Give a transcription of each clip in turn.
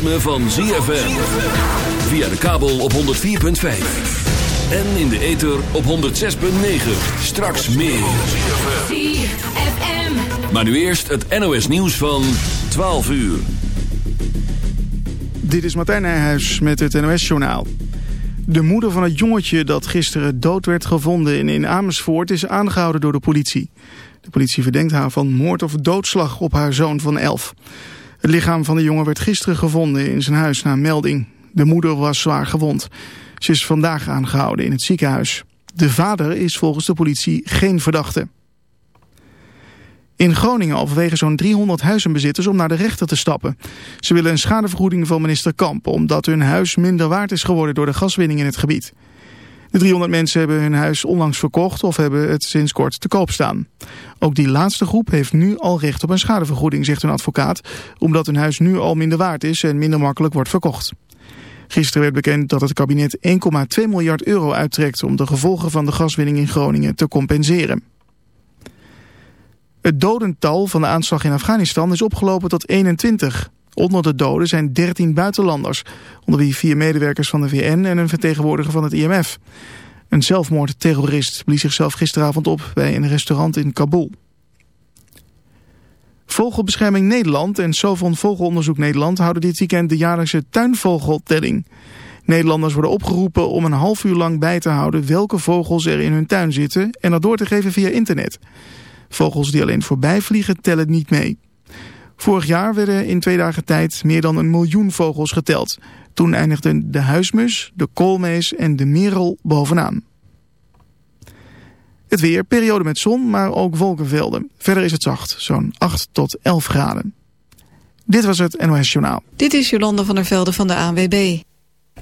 Ritme van ZFM. Via de kabel op 104.5. En in de ether op 106.9. Straks meer. ZFM. Maar nu eerst het NOS nieuws van 12 uur. Dit is Martijn Nijhuis met het NOS-journaal. De moeder van het jongetje dat gisteren dood werd gevonden in, in Amersfoort is aangehouden door de politie. De politie verdenkt haar van moord of doodslag op haar zoon van 11. Het lichaam van de jongen werd gisteren gevonden in zijn huis na melding. De moeder was zwaar gewond. Ze is vandaag aangehouden in het ziekenhuis. De vader is volgens de politie geen verdachte. In Groningen overwegen zo'n 300 huizenbezitters om naar de rechter te stappen. Ze willen een schadevergoeding van minister Kamp... omdat hun huis minder waard is geworden door de gaswinning in het gebied. De 300 mensen hebben hun huis onlangs verkocht of hebben het sinds kort te koop staan. Ook die laatste groep heeft nu al recht op een schadevergoeding, zegt hun advocaat... omdat hun huis nu al minder waard is en minder makkelijk wordt verkocht. Gisteren werd bekend dat het kabinet 1,2 miljard euro uittrekt... om de gevolgen van de gaswinning in Groningen te compenseren. Het dodental van de aanslag in Afghanistan is opgelopen tot 21. Onder de doden zijn 13 buitenlanders, onder wie vier medewerkers van de VN en een vertegenwoordiger van het IMF. Een zelfmoordterrorist blies zichzelf gisteravond op bij een restaurant in Kabul. Vogelbescherming Nederland en Sovon Vogelonderzoek Nederland houden dit weekend de jaarlijkse tuinvogeltelling. Nederlanders worden opgeroepen om een half uur lang bij te houden welke vogels er in hun tuin zitten en dat door te geven via internet. Vogels die alleen voorbij vliegen tellen niet mee. Vorig jaar werden in twee dagen tijd meer dan een miljoen vogels geteld. Toen eindigden de huismus, de koolmees en de merel bovenaan. Het weer, periode met zon, maar ook wolkenvelden. Verder is het zacht, zo'n 8 tot 11 graden. Dit was het NOS Journaal. Dit is Jolanda van der Velde van de ANWB.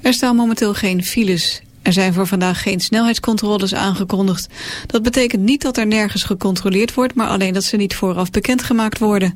Er staan momenteel geen files. Er zijn voor vandaag geen snelheidscontroles aangekondigd. Dat betekent niet dat er nergens gecontroleerd wordt, maar alleen dat ze niet vooraf bekendgemaakt worden.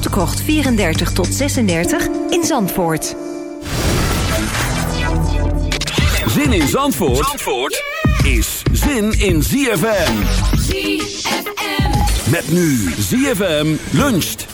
Krocht 34 tot 36 in Zandvoort. Zin in Zandvoort, Zandvoort is zin in ZFM. ZFM. Met nu ZFM luncht.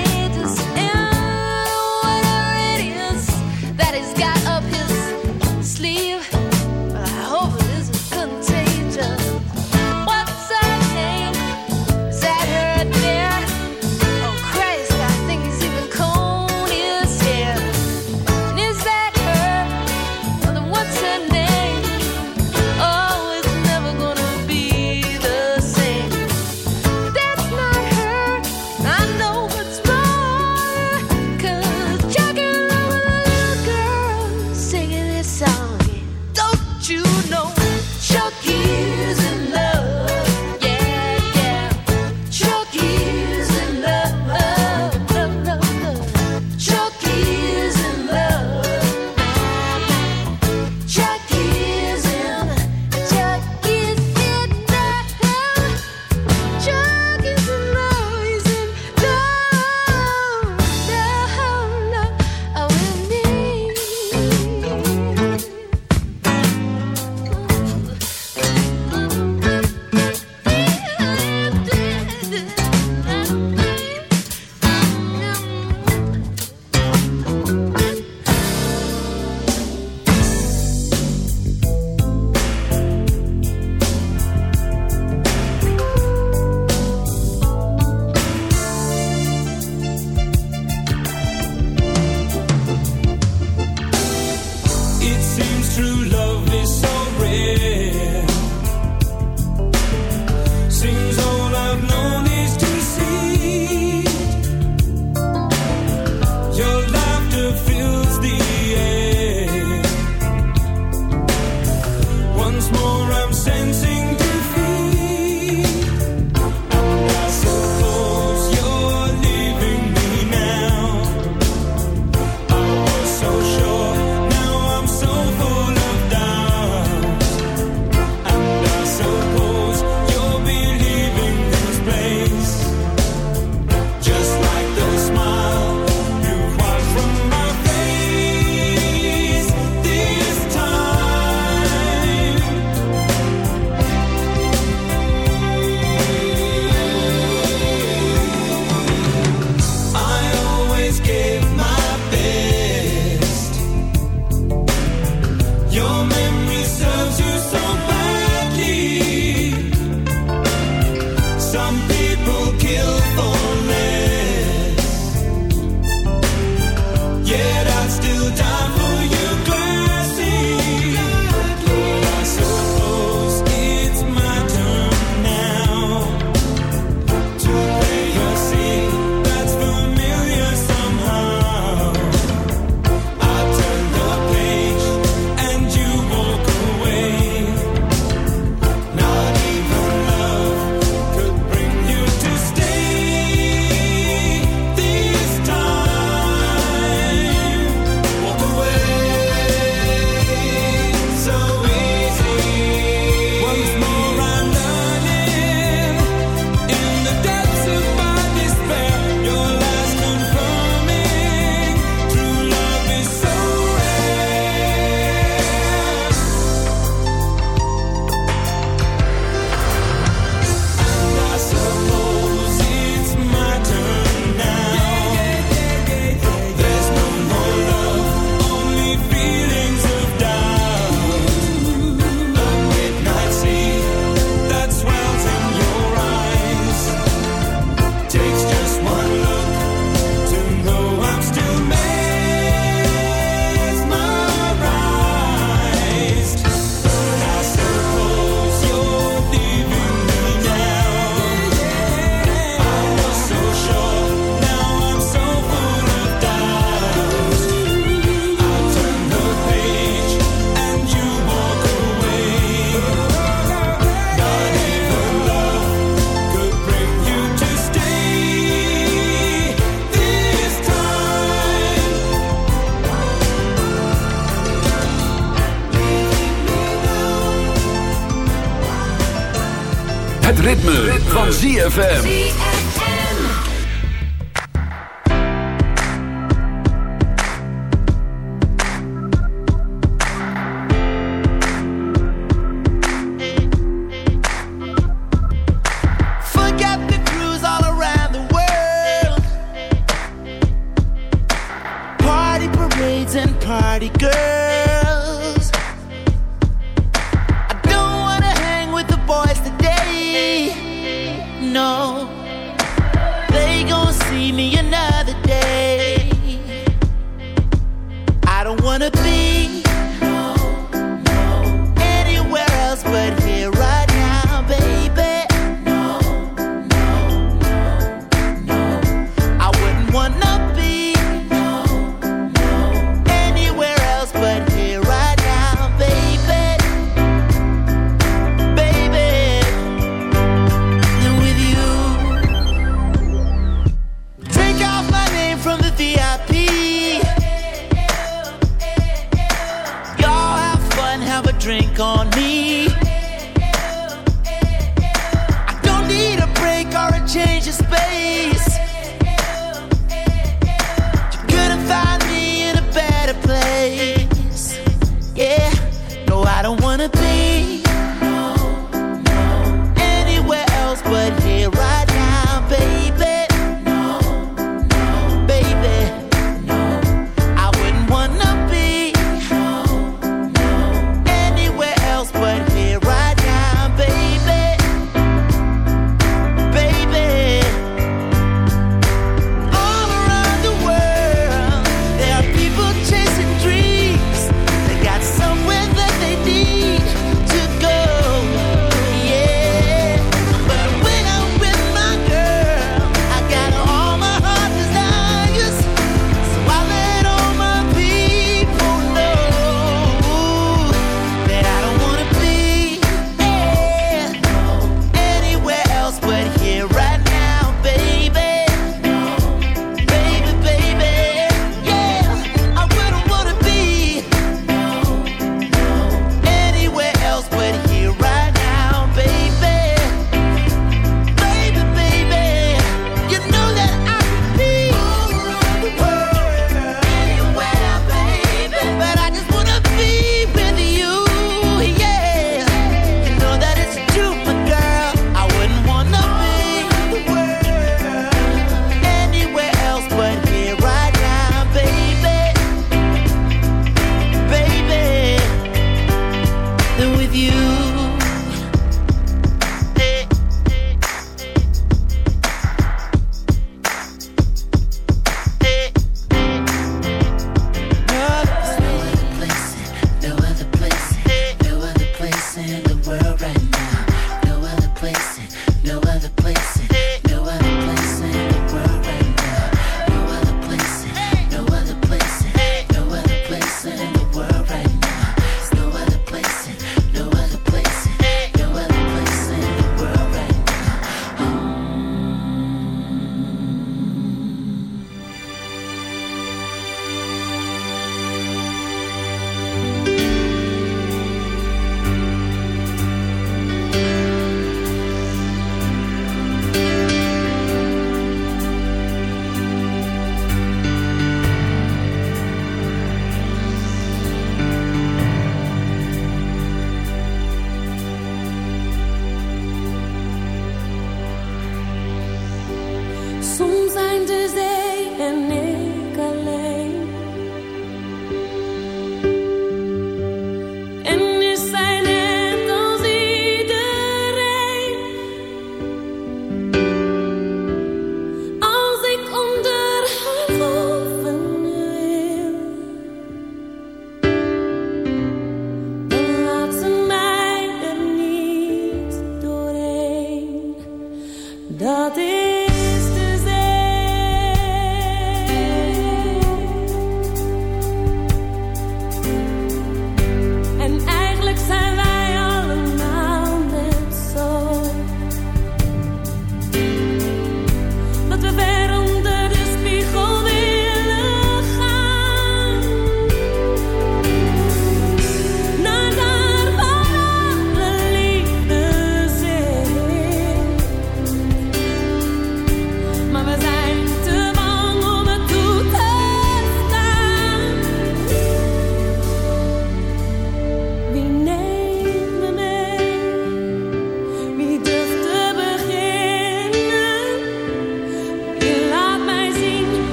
ZFM.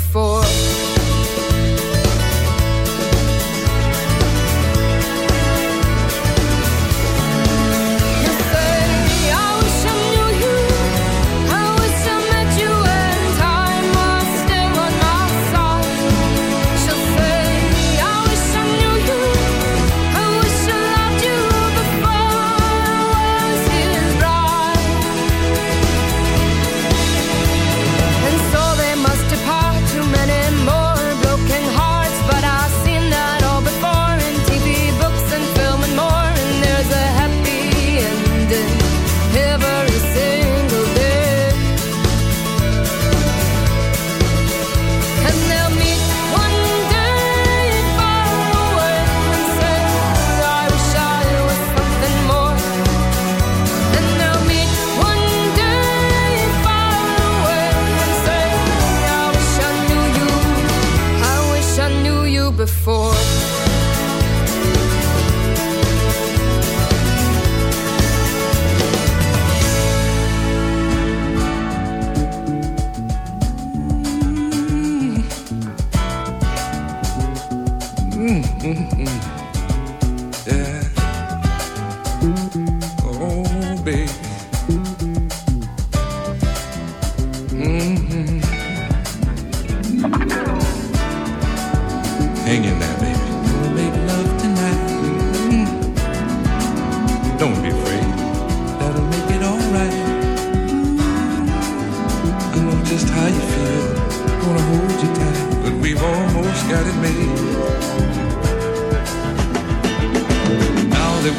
before.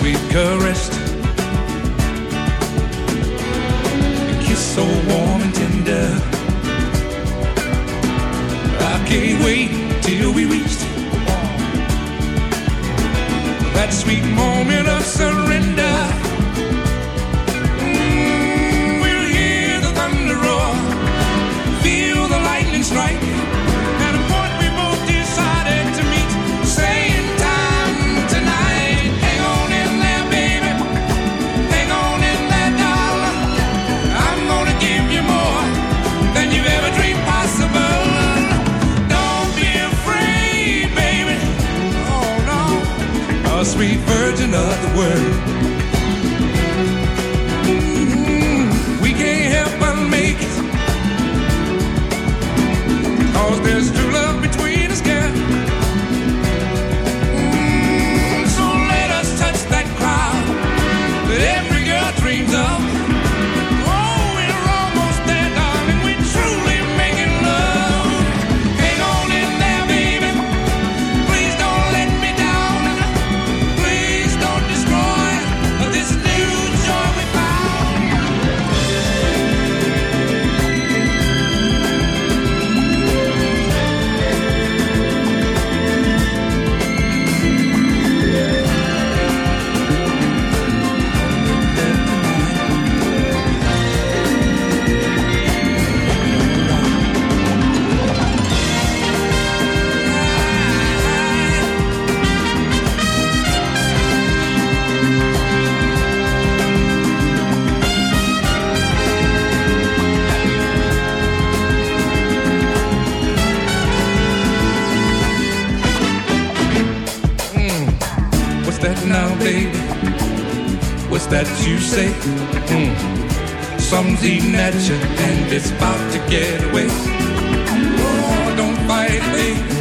We caressed. A kiss so warm and tender. I can't wait till we reach that sweet moment of surrender. somewhere that you say. Mm. Something's eating at you, and it's about to get away. Oh, don't fight, babe.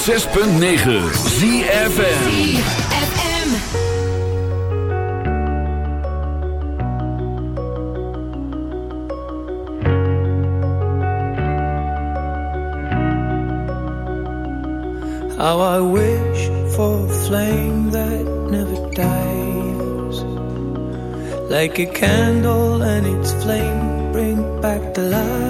106.9 ZFN How I wish for a flame that never dies. Like a candle and its flame bring back the light.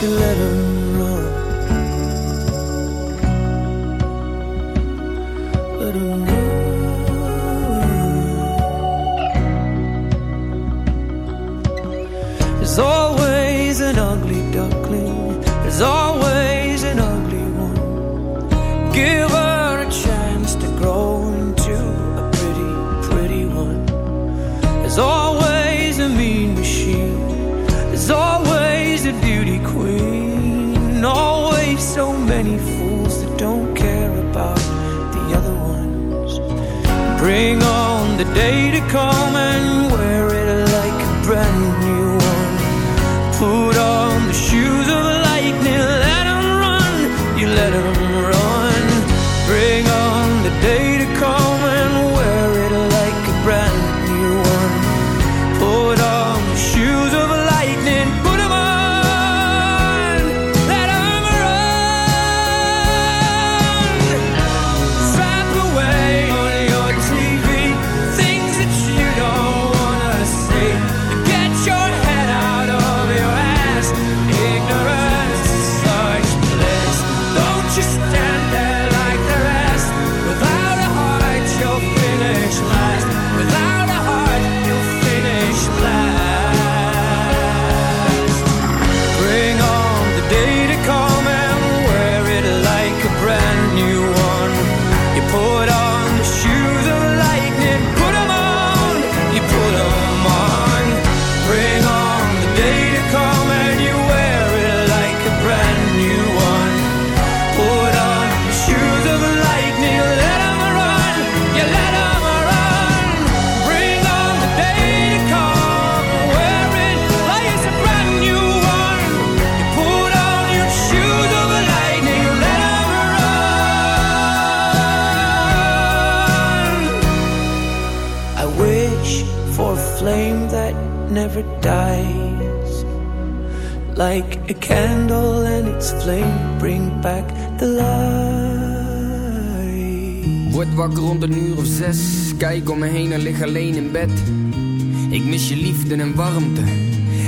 can let him Bring on the day to come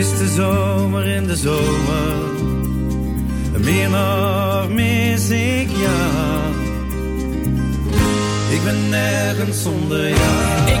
Mis de zomer in de zomer. Meer nog mis ik jou. Ik ben nergens zonder jou. Ik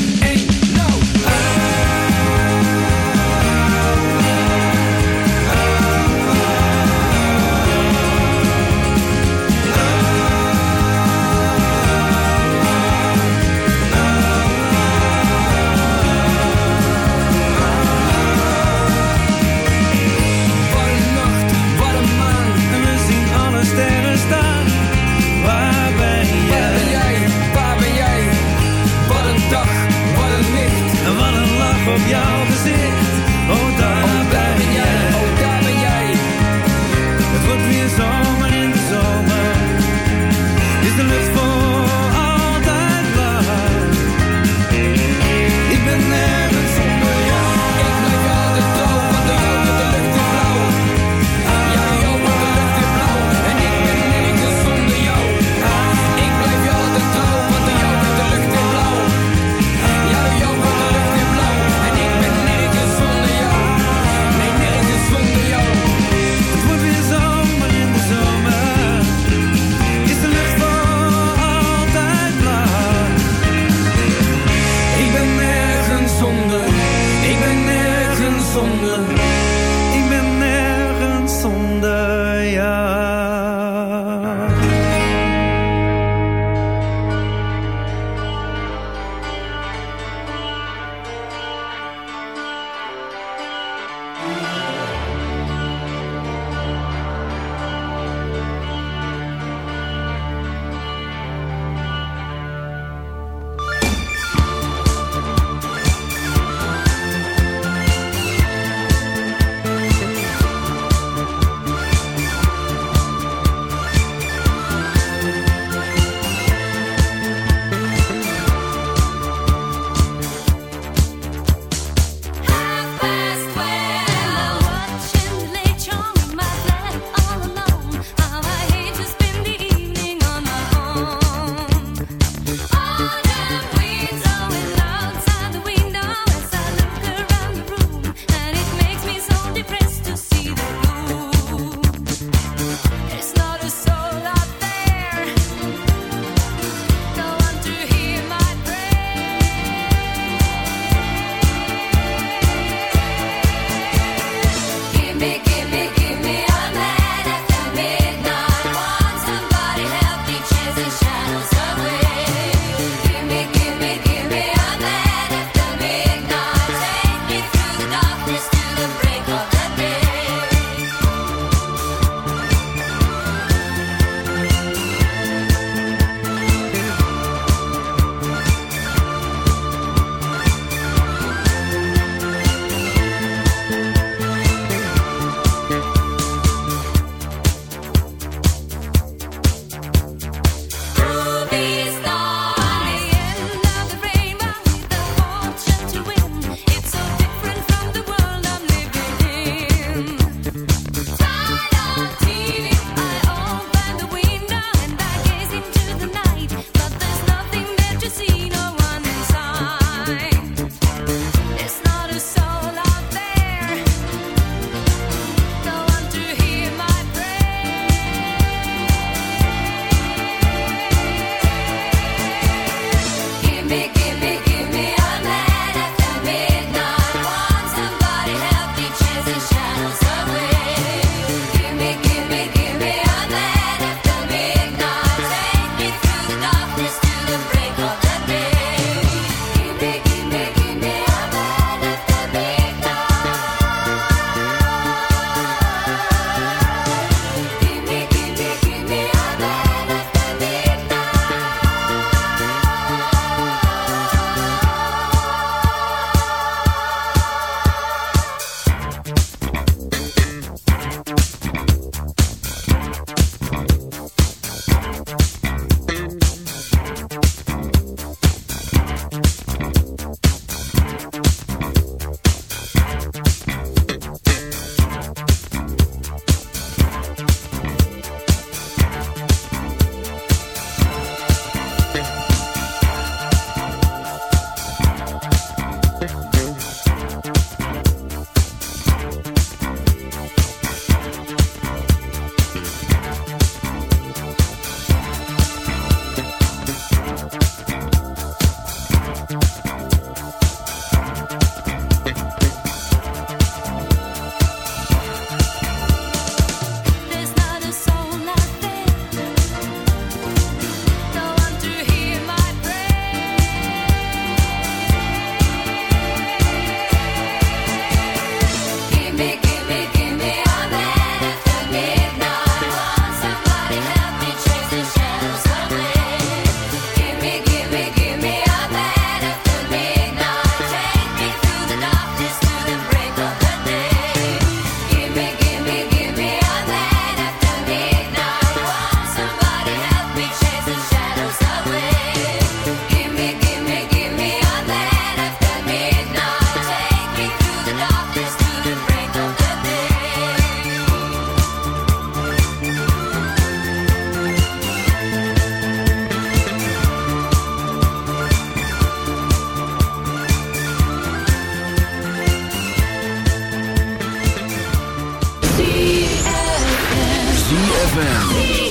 ZFM.